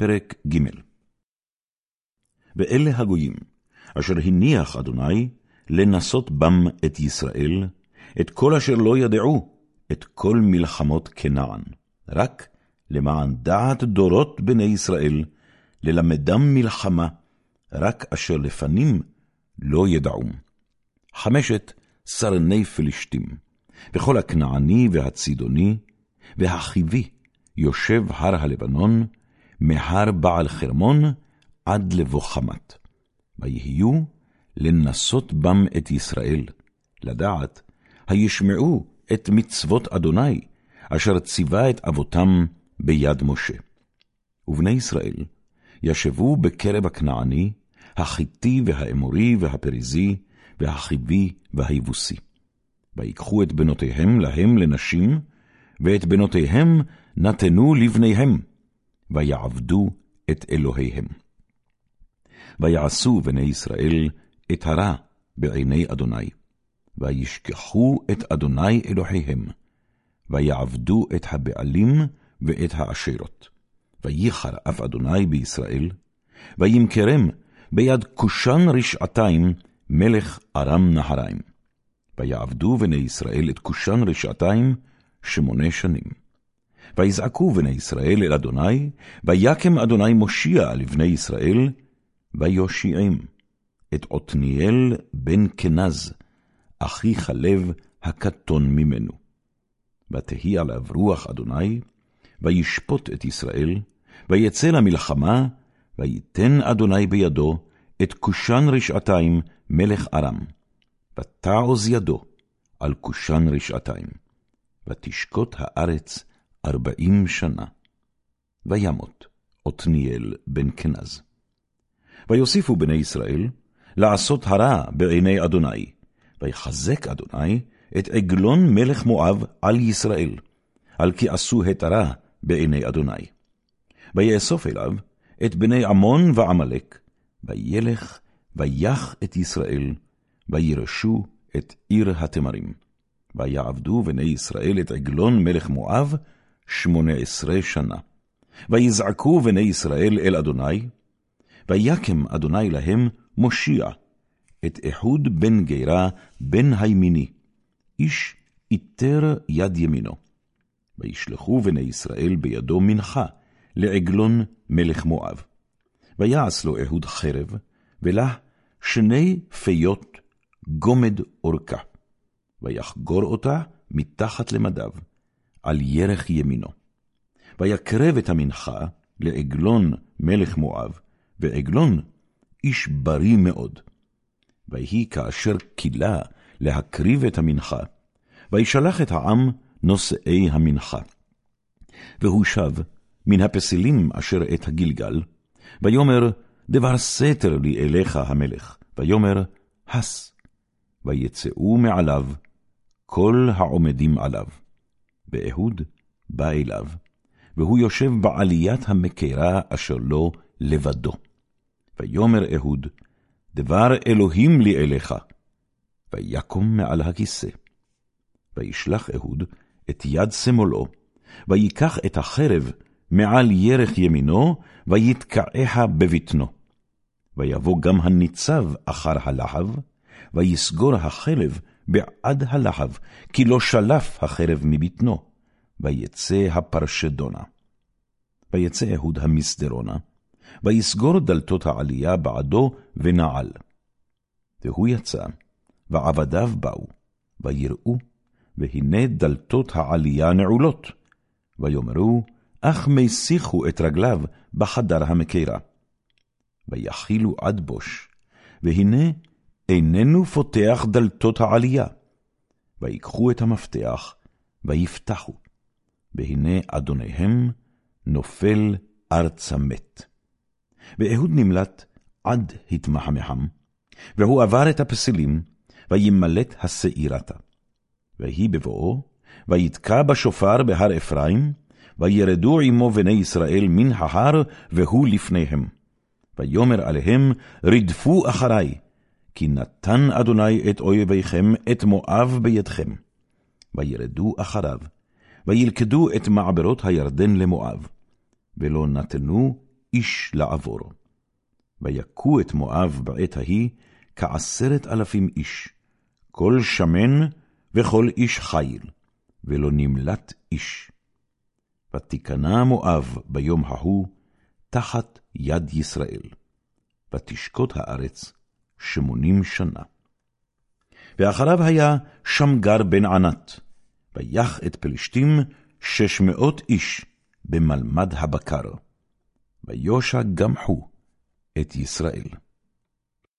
פרק ג' ואלה הגויים, אשר הניח אדוני לנסות בם את ישראל, את כל אשר לא ידעו, את כל מלחמות כנען, רק למען דעת דורות בני ישראל, ללמדם מלחמה, רק אשר לפנים לא ידעום. חמשת סרני פלישתים, וכל הכנעני והצידוני, והחיבי, יושב הר הלבנון, מהר בעל חרמון עד לבוא חמת. ויהיו לנסות בם את ישראל, לדעת, הישמעו את מצוות אדוני, אשר ציווה את אבותם ביד משה. ובני ישראל ישבו בקרב הכנעני, החיתי והאמורי והפריזי, והחיבי והיבוסי. ויקחו את בנותיהם להם לנשים, ואת בנותיהם נתנו לבניהם, ויעבדו את אלוהיהם. ויעשו בני ישראל את הרע בעיני אדוני, וישכחו את אדוני אלוהיהם, ויעבדו את הבעלים ואת האשרות. וייחר אף אדוני בישראל, וימכרם ביד כושן רשעתיים מלך ארם נהריים. ויעבדו בני ישראל את כושן רשעתיים שמונה שנים. ויזעקו בני ישראל אל אדוני, ויקם אדוני מושיע לבני ישראל, ויושיעם את עתניאל בן כנז, אחי חלב הקטון ממנו. ותהי עליו רוח אדוני, וישפוט את ישראל, ויצא למלחמה, ויתן אדוני בידו את כושן רשעתיים מלך ארם, ותעוז ידו על כושן רשעתיים, ותשקוט הארץ ארבעים שנה. וימות עתניאל בן כנז. ויוסיפו בני ישראל לעשות הרע בעיני אדוני, ויחזק אדוני את עגלון מלך מואב על ישראל, על כי עשו את הרע בעיני אדוני. ויאסוף אליו את בני עמון ועמלק, וילך ויח את ישראל, וירשו את עיר התמרים. ויעבדו בני ישראל את עגלון מלך מואב, שמונה עשרה שנה. ויזעקו בני ישראל אל אדוני, ויקם אדוני להם מושיע, את אחוד בן גירה בן הימיני, איש איתר יד ימינו. וישלחו בני ישראל בידו מנחה, לעגלון מלך מואב. ויעש לו אהוד חרב, ולה שני פיות גומד אורכה. ויחגור אותה מתחת למדיו, על ירך ימינו. ויקרב את המנחה לעגלון מלך מואב, ועגלון איש בריא מאוד. ויהי כאשר כילה להקריב את המנחה, וישלח את העם נושאי המנחה. והוא שב מן הפסילים אשר את הגלגל, ויאמר, דבר סתר לי אליך המלך, ויאמר, הס, ויצאו מעליו כל העומדים עליו. ואהוד בא אליו, והוא יושב בעליית המקרה אשר לו לבדו. ויאמר אהוד, דבר אלוהים לי אליך. ויקום מעל הכיסא. וישלח אהוד את יד שמאלו, ויקח את החרב מעל ירך ימינו, ויתקעיה בבטנו. ויבוא גם הניצב אחר הלהב, ויסגור החלב בעד הלהב, כי לא שלף החרב מבטנו, ויצא הפרשדונה. ויצא אהוד המסדרונה, ויסגור דלתות העלייה בעדו ונעל. והוא יצא, ועבדיו באו, ויראו, והנה דלתות העלייה נעולות. ויאמרו, אך מסיחו את רגליו בחדר המקירה. ויחילו עד בוש, והנה איננו פותח דלתות העלייה. ויקחו את המפתח, ויפתחו, והנה אדוניהם נופל ארצה מת. ואהוד נמלט עד התמחמחם, והוא עבר את הפסילים, וימלט השעירתה. ויהי בבואו, ויתקע בשופר בהר אפרים, וירדו עמו בני ישראל מן ההר, והוא לפניהם. ויאמר עליהם, רדפו אחרי, כי נתן אדוני את אויביכם, את מואב בידכם. וירדו אחריו, וילכדו את מעברות הירדן למואב, ולא נתנו איש לעבור. ויכו את מואב בעת ההיא כעשרת אלפים איש, כל שמן וכל איש חיל, ולא נמלט איש. ותיכנע מואב ביום ההוא תחת יד ישראל, ותשקוט הארץ שמונים שנה. ואחריו היה שמגר בן ענת, ויח את פלשתים שש מאות איש במלמד הבקר, ויושע גם הוא את ישראל.